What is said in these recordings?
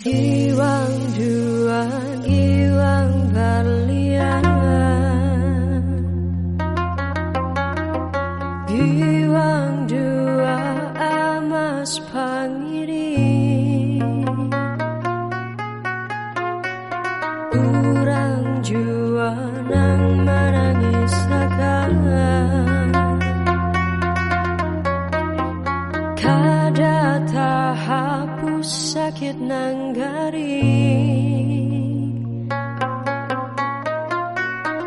Giwang dua, giwang berlian Giwang dua, amas pangiri. Urang jua nang menangis akan sakit nang garing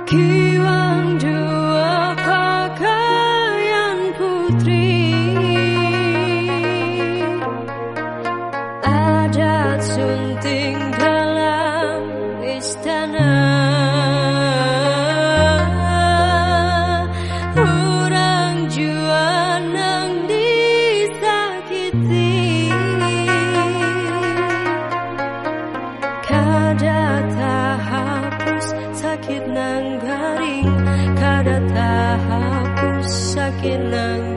Kiwang dua pakaian putri. Adat sunting dalam istana. sakit nang garing kada tahap sakit nang